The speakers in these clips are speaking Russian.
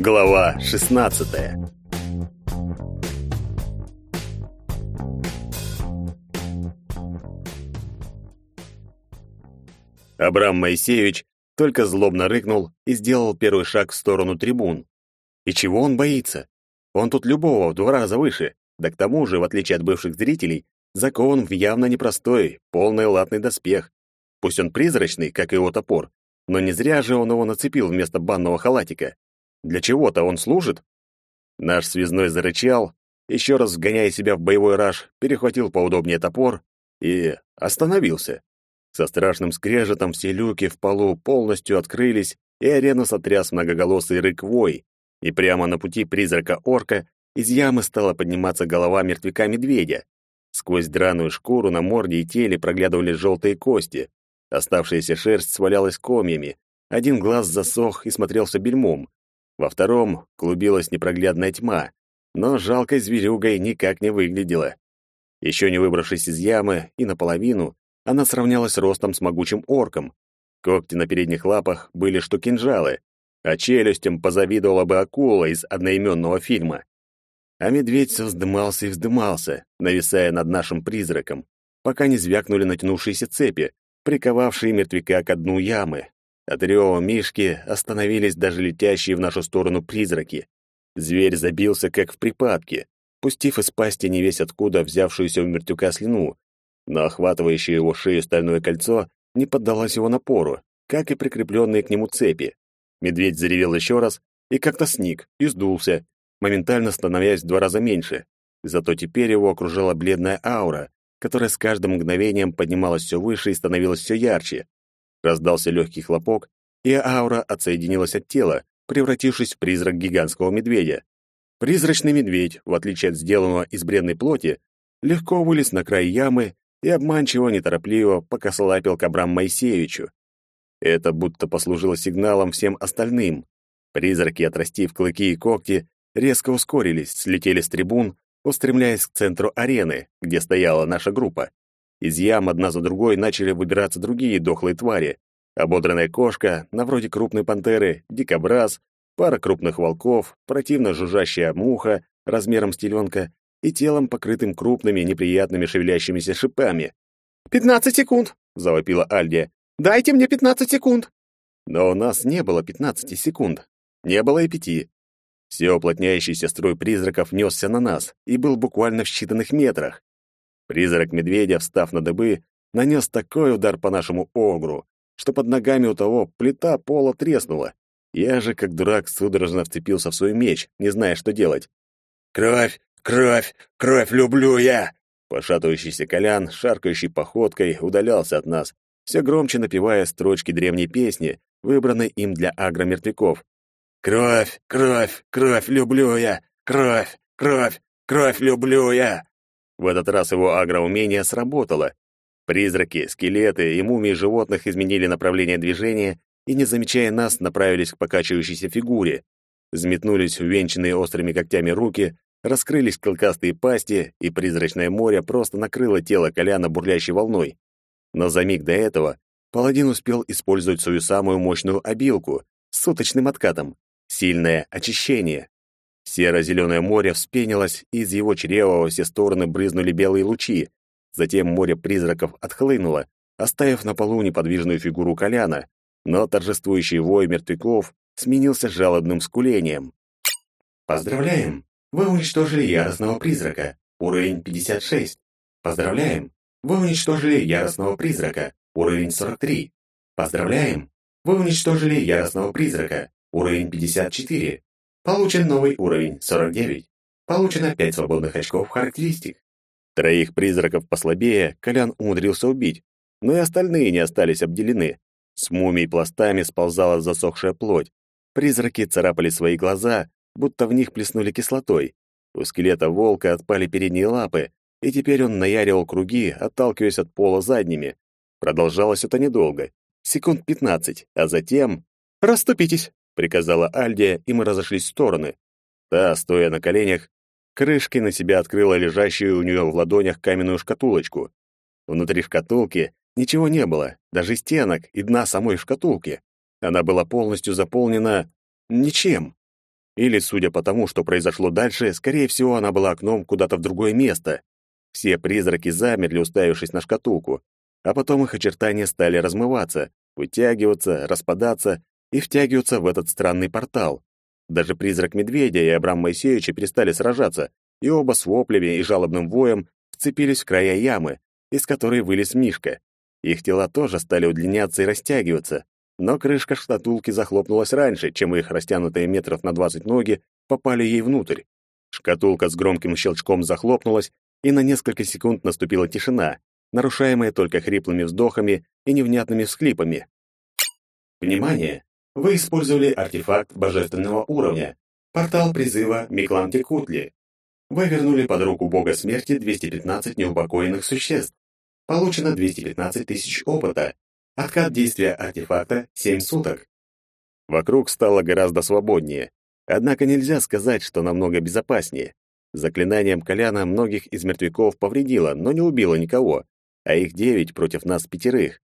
Глава 16. Абрам Моисеевич только злобно рыкнул и сделал первый шаг в сторону трибун. И чего он боится? Он тут любого в два раза выше. Да к тому же, в отличие от бывших зрителей, закован в явно непростой, полный латный доспех. Пусть он призрачный, как и его топор, но не зря же он его нацепил вместо банного халатика. Для чего-то он служит? Наш связной зарычал, еще раз вгоняя себя в боевой раж, перехватил поудобнее топор и остановился. Со страшным скрежетом все люки в полу полностью открылись, и арену сотряс многоголосый рык вой, и прямо на пути призрака-орка из ямы стала подниматься голова мертвяка-медведя. Сквозь драную шкуру на морде и теле проглядывали желтые кости. Оставшаяся шерсть свалялась комьями. Один глаз засох и смотрелся бельмом. Во втором клубилась непроглядная тьма, но жалкой зверюгой никак не выглядела. Еще не выбравшись из ямы и наполовину, она сравнялась ростом с могучим орком. Когти на передних лапах были что кинжалы, а челюстям позавидовала бы акула из одноименного фильма. А медведь все вздымался и вздымался, нависая над нашим призраком, пока не звякнули натянувшиеся цепи, приковавшие мертвяка к дну ямы. От рева Мишки остановились даже летящие в нашу сторону призраки. Зверь забился, как в припадке, пустив из пасти невесть откуда взявшуюся у мертвяка слюну, но охватывающее его шею стальное кольцо не поддалось его напору, как и прикрепленные к нему цепи. Медведь заревел еще раз и как-то сник и сдулся, моментально становясь в два раза меньше. Зато теперь его окружала бледная аура, которая с каждым мгновением поднималась все выше и становилась все ярче. Раздался легкий хлопок, и аура отсоединилась от тела, превратившись в призрак гигантского медведя. Призрачный медведь, в отличие от сделанного из бренной плоти, легко вылез на край ямы и обманчиво неторопливо покослапил к Абрам Моисеевичу. Это будто послужило сигналом всем остальным. Призраки, отрастив клыки и когти, резко ускорились, слетели с трибун, устремляясь к центру арены, где стояла наша группа. Из ям одна за другой начали выбираться другие дохлые твари. Ободранная кошка, на вроде крупной пантеры, дикобраз, пара крупных волков, противно жужжащая муха размером с теленка и телом, покрытым крупными неприятными шевелящимися шипами. «Пятнадцать секунд!» — завопила Альдия. Дайте мне пятнадцать секунд. Но у нас не было пятнадцати секунд. Не было и пяти. Все уплотняющийся строй призраков несся на нас и был буквально в считанных метрах. Призрак медведя, встав на дыбы, нанес такой удар по нашему огру, что под ногами у того плита пола треснула. Я же, как дурак, судорожно вцепился в свой меч, не зная, что делать. «Кровь! Кровь! Кровь люблю я!» Пошатывающийся Колян, шаркающей походкой, удалялся от нас, все громче напевая строчки древней песни, выбранной им для агромертвяков. «Кровь, кровь, кровь люблю я! Кровь, кровь, кровь люблю я!» В этот раз его агроумение сработало. Призраки, скелеты и мумии животных изменили направление движения и, не замечая нас, направились к покачивающейся фигуре. Взметнулись увенчанные острыми когтями руки, раскрылись клыкастые пасти, и призрачное море просто накрыло тело Коляна бурлящей волной. Но за миг до этого паладин успел использовать свою самую мощную обилку с суточным откатом — сильное очищение. Серо-зеленое море вспенилось, и из его чрева во все стороны брызнули белые лучи. Затем море призраков отхлынуло, оставив на полу неподвижную фигуру Коляна, но торжествующий вой мертвяков сменился жалобным скулением. «Поздравляем! Вы уничтожили яростного призрака. Уровень 56. Поздравляем! Вы уничтожили яростного призрака. Уровень 43. Поздравляем! Вы уничтожили яростного призрака. Уровень 54. Получен новый уровень 49. Получено 5 свободных очков характеристик. Троих призраков послабее Колян умудрился убить, но и остальные не остались обделены. С мумией пластами сползала засохшая плоть. Призраки царапали свои глаза, будто в них плеснули кислотой. У скелета волка отпали передние лапы, и теперь он наяривал круги, отталкиваясь от пола задними. Продолжалось это недолго, секунд пятнадцать, а затем... «Расступитесь!» — приказала Альдия, и мы разошлись в стороны. Та, стоя на коленях, крышкой на себя открыла лежащую у нее в ладонях каменную шкатулочку. Внутри шкатулки ничего не было, даже стенок и дна самой шкатулки. Она была полностью заполнена... ничем. Или, судя по тому, что произошло дальше, скорее всего, она была окном куда-то в другое место. Все призраки замерли, уставившись на шкатулку, а потом их очертания стали размываться, вытягиваться, распадаться и втягиваться в этот странный портал. Даже призрак медведя и Абрам Моисеевича перестали сражаться, и оба с воплями и жалобным воем вцепились в края ямы, из которой вылез Мишка. Их тела тоже стали удлиняться и растягиваться, но крышка шкатулки захлопнулась раньше, чем их растянутые метров на двадцать ноги попали ей внутрь. Шкатулка с громким щелчком захлопнулась, и на несколько секунд наступила тишина, нарушаемая только хриплыми вздохами и невнятными всхлипами. Внимание! Вы использовали артефакт божественного уровня. Портал призыва Микланти Кутли. Вы вернули под руку бога смерти 215 неупокоенных существ. Получено 215 тысяч опыта. Откат действия артефакта 7 суток. Вокруг стало гораздо свободнее. Однако нельзя сказать, что намного безопаснее. Заклинанием Коляна многих из мертвяков повредило, но не убило никого, а их девять против нас пятерых.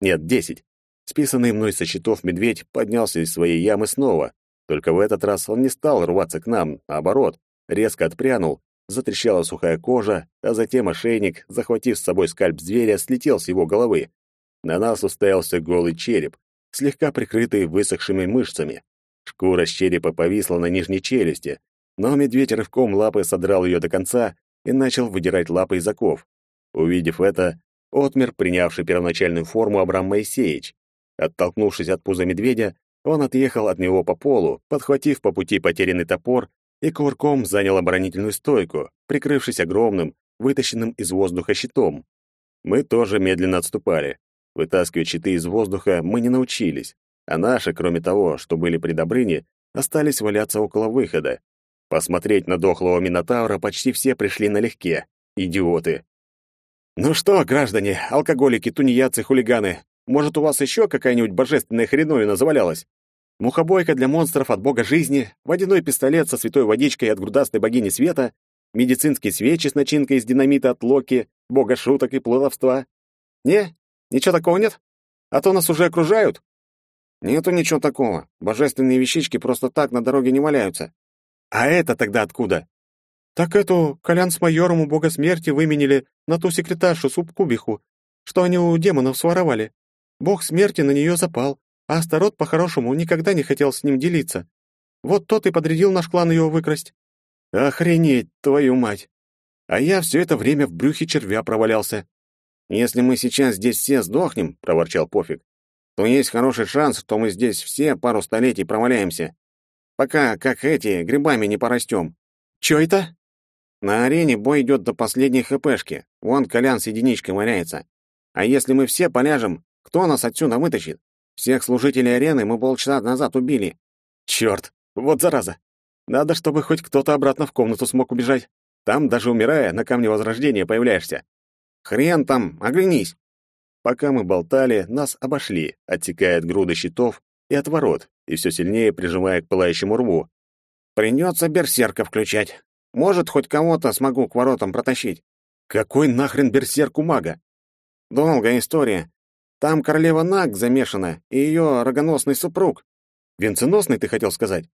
Нет, десять. Списанный мной со счетов медведь поднялся из своей ямы снова. Только в этот раз он не стал рваться к нам, наоборот, резко отпрянул, затрещала сухая кожа, а затем ошейник, захватив с собой скальп зверя, слетел с его головы. На нас уставился голый череп, слегка прикрытый высохшими мышцами. Шкура с черепа повисла на нижней челюсти, но медведь рывком лапы содрал ее до конца и начал выдирать лапы из оков. Увидев это, отмер, принявший первоначальную форму Абрам Моисеевич. Оттолкнувшись от пуза медведя, он отъехал от него по полу, подхватив по пути потерянный топор и кувырком занял оборонительную стойку, прикрывшись огромным, вытащенным из воздуха щитом. Мы тоже медленно отступали. Вытаскивать щиты из воздуха мы не научились, а наши, кроме того, что были при Добрыне, остались валяться около выхода. Посмотреть на дохлого Минотавра почти все пришли налегке. Идиоты. «Ну что, граждане, алкоголики, тунеядцы, хулиганы, может, у вас еще какая-нибудь божественная хреновина завалялась? Мухобойка для монстров от бога жизни, водяной пистолет со святой водичкой от грудастой богини света, медицинские свечи с начинкой из динамита от Локи, бога шуток и плодовства. Не? Ничего такого нет? А то нас уже окружают. Нету ничего такого. Божественные вещички просто так на дороге не валяются. А это тогда откуда? Так эту Колян с майором у бога смерти выменили на ту секретаршу Субкубиху, что они у демонов своровали. Бог смерти на нее запал, а Астарот по-хорошему никогда не хотел с ним делиться. Вот тот и подрядил наш клан ее выкрасть. Охренеть, твою мать! А я все это время в брюхе червя провалялся. Если мы сейчас здесь все сдохнем, — проворчал Пофиг, — то есть хороший шанс, что мы здесь все пару столетий проваляемся. Пока, как эти, грибами не порастем. Чё это? На арене бой идет до последней хпшки. Вон Колян с единичкой валяется. А если мы все поляжем, кто нас отсюда вытащит? Всех служителей арены мы полчаса назад убили. Черт, вот зараза. Надо, чтобы хоть кто-то обратно в комнату смог убежать. Там, даже умирая, на камне возрождения появляешься. Хрен там, оглянись. Пока мы болтали, нас обошли, отсекая от груды щитов и от ворот, и все сильнее прижимая к пылающему рву. Придется берсерка включать. Может, хоть кого-то смогу к воротам протащить. Какой нахрен берсерк у мага? Долгая история. Там королева Наг замешана и ее рогоносный супруг. Венценосный, ты хотел сказать?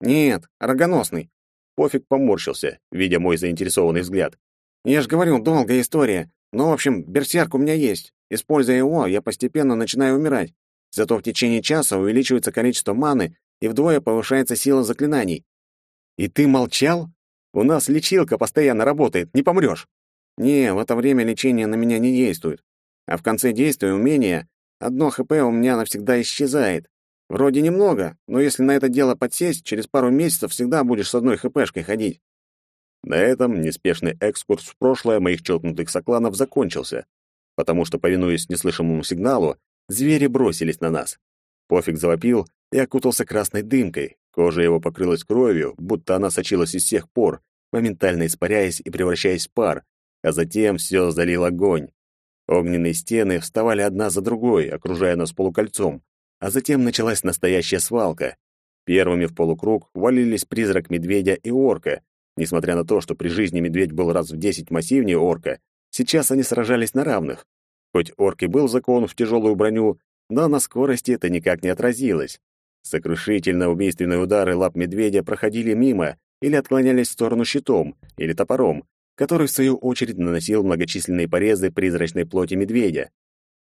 Нет, рогоносный. Пофиг поморщился, видя мой заинтересованный взгляд. Я же говорил, долгая история. Но, в общем, берсерк у меня есть. Используя его, я постепенно начинаю умирать. Зато в течение часа увеличивается количество маны и вдвое повышается сила заклинаний. И ты молчал? У нас лечилка постоянно работает, не помрешь. Не, в это время лечение на меня не действует. А в конце действия умения одно ХП у меня навсегда исчезает. Вроде немного, но если на это дело подсесть, через пару месяцев всегда будешь с одной ХПшкой ходить. На этом неспешный экскурс в прошлое моих чокнутых сокланов закончился, потому что, повинуясь неслышимому сигналу, звери бросились на нас. Пофиг завопил и окутался красной дымкой, кожа его покрылась кровью, будто она сочилась из всех пор, моментально испаряясь и превращаясь в пар, а затем все залил огонь. Огненные стены вставали одна за другой, окружая нас полукольцом, а затем началась настоящая свалка. Первыми в полукруг валились призрак медведя и орка. Несмотря на то, что при жизни медведь был раз в десять массивнее орка, сейчас они сражались на равных. Хоть орк и был закон в тяжелую броню, но на скорости это никак не отразилось. Сокрушительно убийственные удары лап медведя проходили мимо или отклонялись в сторону щитом или топором, который, в свою очередь, наносил многочисленные порезы призрачной плоти медведя.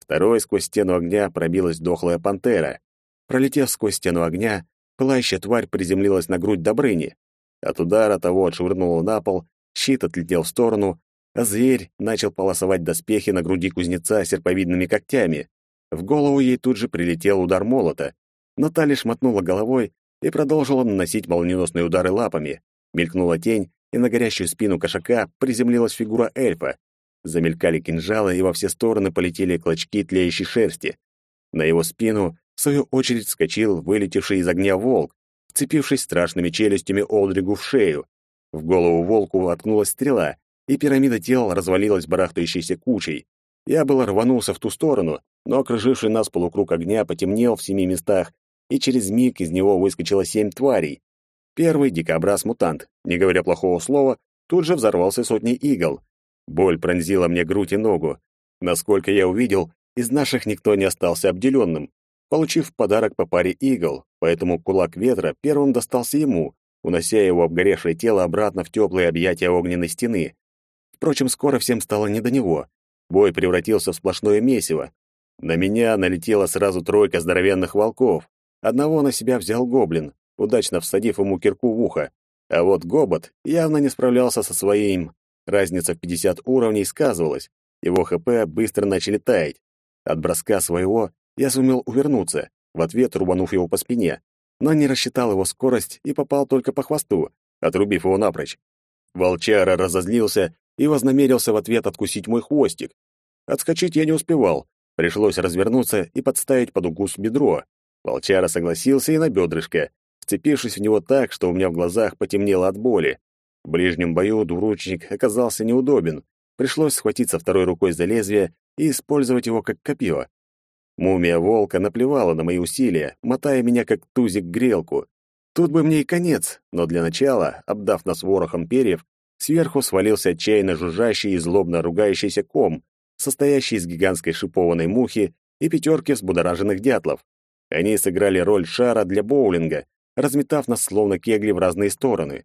Второй сквозь стену огня пробилась дохлая пантера. Пролетев сквозь стену огня, пылающая тварь приземлилась на грудь Добрыни. От удара того отшвырнуло на пол, щит отлетел в сторону, а зверь начал полосовать доспехи на груди кузнеца серповидными когтями. В голову ей тут же прилетел удар молота, но та лишь мотнула головой и продолжила наносить молниеносные удары лапами. Мелькнула тень, и на горящую спину кошака приземлилась фигура эльфа. Замелькали кинжалы, и во все стороны полетели клочки тлеющей шерсти. На его спину, в свою очередь, вскочил вылетевший из огня волк, вцепившись страшными челюстями Олдригу в шею. В голову волку воткнулась стрела, и пирамида тел развалилась барахтающейся кучей. Я было рванулся в ту сторону, но окруживший нас полукруг огня потемнел в семи местах и через миг из него выскочило семь тварей. Первый дикобраз-мутант, не говоря плохого слова, тут же взорвался сотней игл. Боль пронзила мне грудь и ногу. Насколько я увидел, из наших никто не остался обделенным, получив подарок по паре игл, поэтому кулак ветра первым достался ему, унося его обгоревшее тело обратно в теплые объятия огненной стены. Впрочем, скоро всем стало не до него. Бой превратился в сплошное месиво. На меня налетела сразу тройка здоровенных волков. Одного на себя взял гоблин, удачно всадив ему кирку в ухо. А вот гобот явно не справлялся со своим. Разница в 50 уровней сказывалась. Его ХП быстро начали таять. От броска своего я сумел увернуться, в ответ рубанув его по спине, но не рассчитал его скорость и попал только по хвосту, отрубив его напрочь. Волчара разозлился и вознамерился в ответ откусить мой хвостик. Отскочить я не успевал, пришлось развернуться и подставить под укус бедро. Волчара согласился и на бедрышко, вцепившись в него так, что у меня в глазах потемнело от боли. В ближнем бою двуручник оказался неудобен. Пришлось схватиться второй рукой за лезвие и использовать его как копье. Мумия волка наплевала на мои усилия, мотая меня как тузик грелку. Тут бы мне и конец, но для начала, обдав нас ворохом перьев, сверху свалился отчаянно жужжащий и злобно ругающийся ком, состоящий из гигантской шипованной мухи и пятерки взбудораженных дятлов. Они сыграли роль шара для боулинга, разметав нас словно кегли в разные стороны.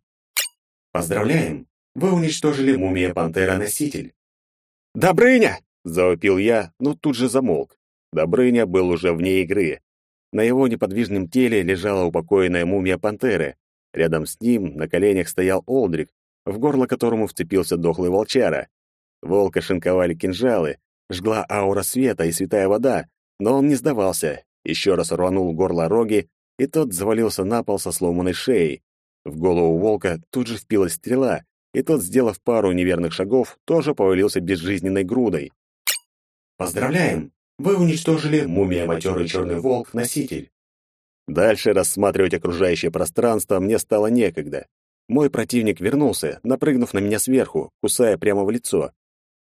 Поздравляем! Вы уничтожили мумия-пантера-носитель. «Добрыня!» — завопил я, но тут же замолк. Добрыня был уже вне игры. На его неподвижном теле лежала упокоенная мумия пантеры. Рядом с ним на коленях стоял Олдрик, в горло которому вцепился дохлый волчара. Волка шинковали кинжалы, жгла аура света и святая вода, но он не сдавался, еще раз рванул горло роги, и тот завалился на пол со сломанной шеей. В голову волка тут же впилась стрела, и тот, сделав пару неверных шагов, тоже повалился безжизненной грудой. Поздравляем! Вы уничтожили мумия матерый черный волк-носитель. Дальше рассматривать окружающее пространство мне стало некогда. Мой противник вернулся, напрыгнув на меня сверху, кусая прямо в лицо.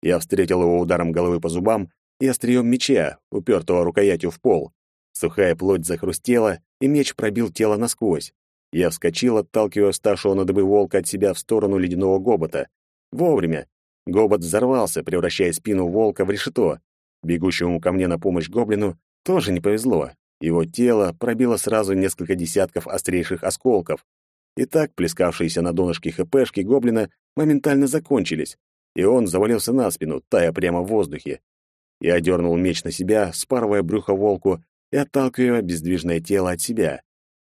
Я встретил его ударом головы по зубам и острием меча, упертого рукоятью в пол. Сухая плоть захрустела, и меч пробил тело насквозь. Я вскочил, отталкивая вставшего на дыбы волка от себя в сторону ледяного гобота. Вовремя. Гобот взорвался, превращая спину волка в решето. Бегущему ко мне на помощь гоблину тоже не повезло. Его тело пробило сразу несколько десятков острейших осколков. И так плескавшиеся на донышке ХПшки гоблина моментально закончились, и он завалился на спину, тая прямо в воздухе. Я дернул меч на себя, спарывая брюхо волку и отталкивая бездвижное тело от себя.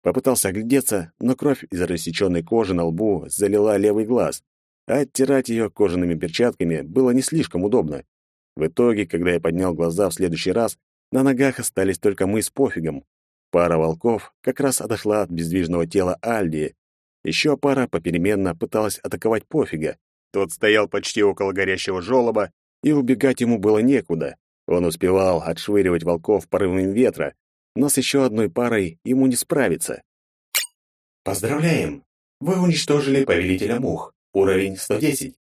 Попытался оглядеться, но кровь из рассеченной кожи на лбу залила левый глаз, а оттирать ее кожаными перчатками было не слишком удобно. В итоге, когда я поднял глаза в следующий раз, на ногах остались только мы с пофигом. Пара волков как раз отошла от бездвижного тела Альдии. Еще пара попеременно пыталась атаковать пофига. Тот стоял почти около горящего жёлоба, и убегать ему было некуда. Он успевал отшвыривать волков порывами ветра, но с еще одной парой ему не справиться. Поздравляем! Вы уничтожили повелителя мух. Уровень 110.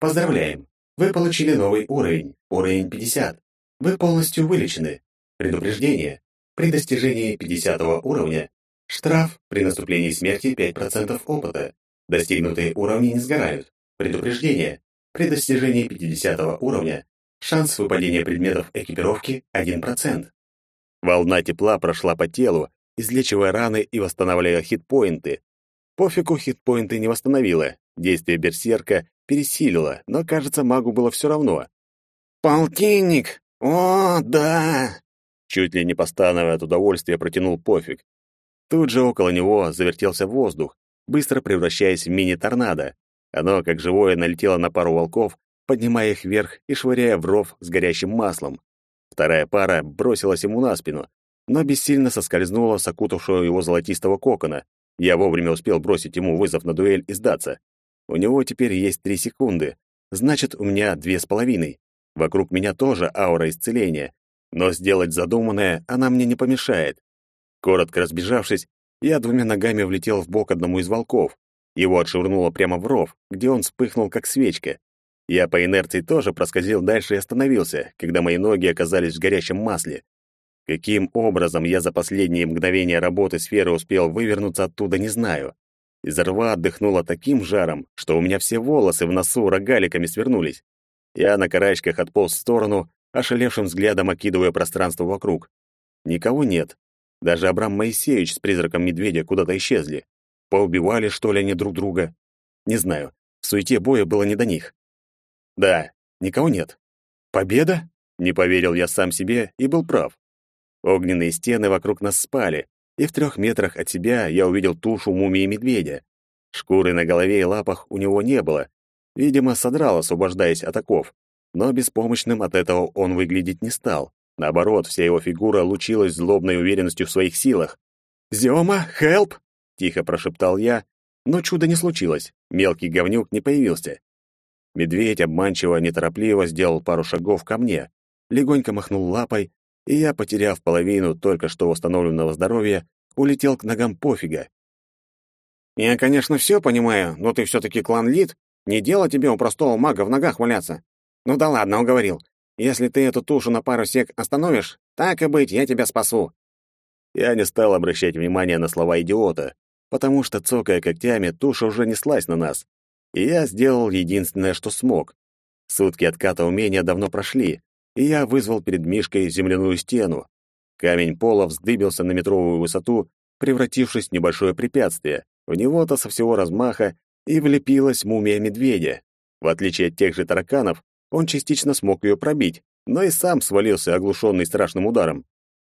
Поздравляем! Вы получили новый уровень, уровень 50. Вы полностью вылечены. Предупреждение. При достижении 50 уровня штраф при наступлении смерти 5% опыта. Достигнутые уровни не сгорают. Предупреждение. При достижении 50 уровня шанс выпадения предметов экипировки 1%. Волна тепла прошла по телу, излечивая раны и восстанавливая хитпоинты. Пофигу хитпоинты не восстановила, действие берсерка пересилило, но, кажется, магу было все равно. «Полтинник! О, да!» Чуть ли не постановая от удовольствия, протянул пофиг. Тут же около него завертелся воздух, быстро превращаясь в мини-торнадо. Оно, как живое, налетело на пару волков, поднимая их вверх и швыряя в ров с горящим маслом. Вторая пара бросилась ему на спину, но бессильно соскользнула с окутавшего его золотистого кокона. Я вовремя успел бросить ему вызов на дуэль и сдаться. У него теперь есть три секунды, значит, у меня две с половиной. Вокруг меня тоже аура исцеления, но сделать задуманное она мне не помешает. Коротко разбежавшись, я двумя ногами влетел в бок одному из волков. Его отшвырнуло прямо в ров, где он вспыхнул, как свечка. Я по инерции тоже проскользил дальше и остановился, когда мои ноги оказались в горящем масле. Каким образом я за последние мгновения работы сферы успел вывернуться оттуда, не знаю. Из рва отдыхнуло таким жаром, что у меня все волосы в носу рогаликами свернулись. Я на карачках отполз в сторону, ошалевшим взглядом окидывая пространство вокруг. Никого нет. Даже Абрам Моисеевич с призраком медведя куда-то исчезли. Поубивали, что ли, они друг друга? Не знаю. В суете боя было не до них. Да, никого нет. Победа? Не поверил я сам себе и был прав. Огненные стены вокруг нас спали, и в трех метрах от себя я увидел тушу мумии медведя. Шкуры на голове и лапах у него не было. Видимо, содрал, освобождаясь от оков. Но беспомощным от этого он выглядеть не стал. Наоборот, вся его фигура лучилась злобной уверенностью в своих силах. «Зёма, хелп!» — тихо прошептал я, но чуда не случилось. Мелкий говнюк не появился. Медведь обманчиво, неторопливо сделал пару шагов ко мне, легонько махнул лапой, и я, потеряв половину только что восстановленного здоровья, улетел к ногам пофига. «Я, конечно, все понимаю, но ты все-таки клан Лид. Не дело тебе у простого мага в ногах валяться. Ну да ладно, уговорил. Если ты эту тушу на пару сек остановишь, так и быть, я тебя спасу». Я не стал обращать внимания на слова идиота, потому что, цокая когтями, туша уже неслась на нас. И я сделал единственное, что смог. Сутки отката умения давно прошли, и я вызвал перед Мишкой земляную стену. Камень пола вздыбился на метровую высоту, превратившись в небольшое препятствие. В него-то со всего размаха и влепилась мумия медведя. В отличие от тех же тараканов, он частично смог ее пробить, но и сам свалился, оглушенный страшным ударом.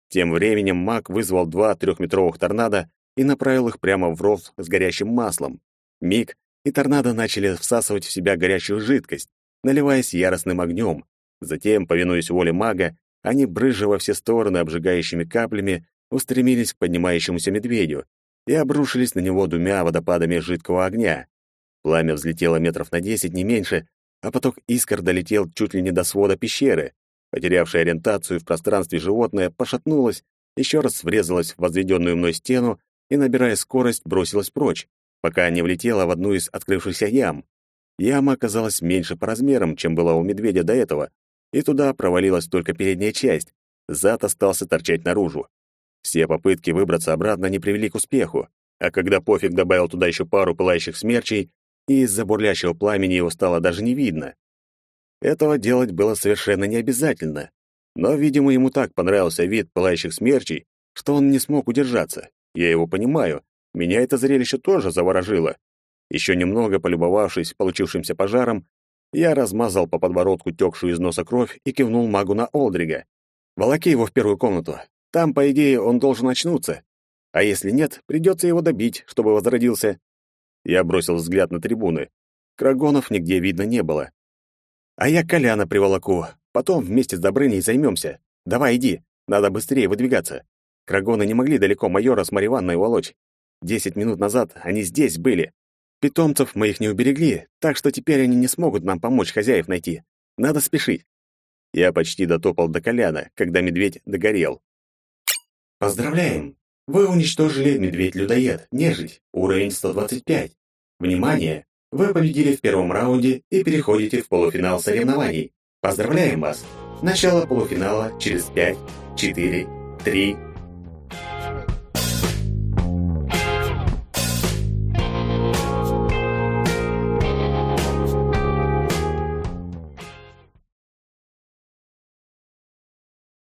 Тем временем маг вызвал два трехметровых торнадо и направил их прямо в ров с горящим маслом. Миг, и торнадо начали всасывать в себя горячую жидкость, наливаясь яростным огнем. Затем, повинуясь воле мага, они, брызжа во все стороны обжигающими каплями, устремились к поднимающемуся медведю и обрушились на него двумя водопадами жидкого огня. Пламя взлетело метров на десять, не меньше, а поток искр долетел чуть ли не до свода пещеры. Потерявшая ориентацию в пространстве животное пошатнулось, еще раз врезалось в возведенную мной стену и, набирая скорость, бросилась прочь, пока не влетела в одну из открывшихся ям. Яма оказалась меньше по размерам, чем была у медведя до этого, и туда провалилась только передняя часть, зад остался торчать наружу. Все попытки выбраться обратно не привели к успеху, а когда пофиг добавил туда еще пару пылающих смерчей, и из-за бурлящего пламени его стало даже не видно. Этого делать было совершенно не обязательно, но, видимо, ему так понравился вид пылающих смерчей, что он не смог удержаться. Я его понимаю, меня это зрелище тоже заворожило. Еще немного полюбовавшись получившимся пожаром, я размазал по подбородку текшую из носа кровь и кивнул магу на Олдрига. «Волоки его в первую комнату. Там, по идее, он должен очнуться. А если нет, придется его добить, чтобы возродился. Я бросил взгляд на трибуны. Крагонов нигде видно не было. А я Коляна приволоку. Потом вместе с Добрыней займемся. Давай иди, надо быстрее выдвигаться. Крагоны не могли далеко майора с Мариванной уволочь. Десять минут назад они здесь были. Питомцев мы их не уберегли, так что теперь они не смогут нам помочь хозяев найти. Надо спешить. Я почти дотопал до Коляна, когда медведь догорел. Поздравляем! Вы уничтожили медведь-людоед, нежить, уровень 125. Внимание! Вы победили в первом раунде и переходите в полуфинал соревнований. Поздравляем вас! Начало полуфинала через 5, 4, 3,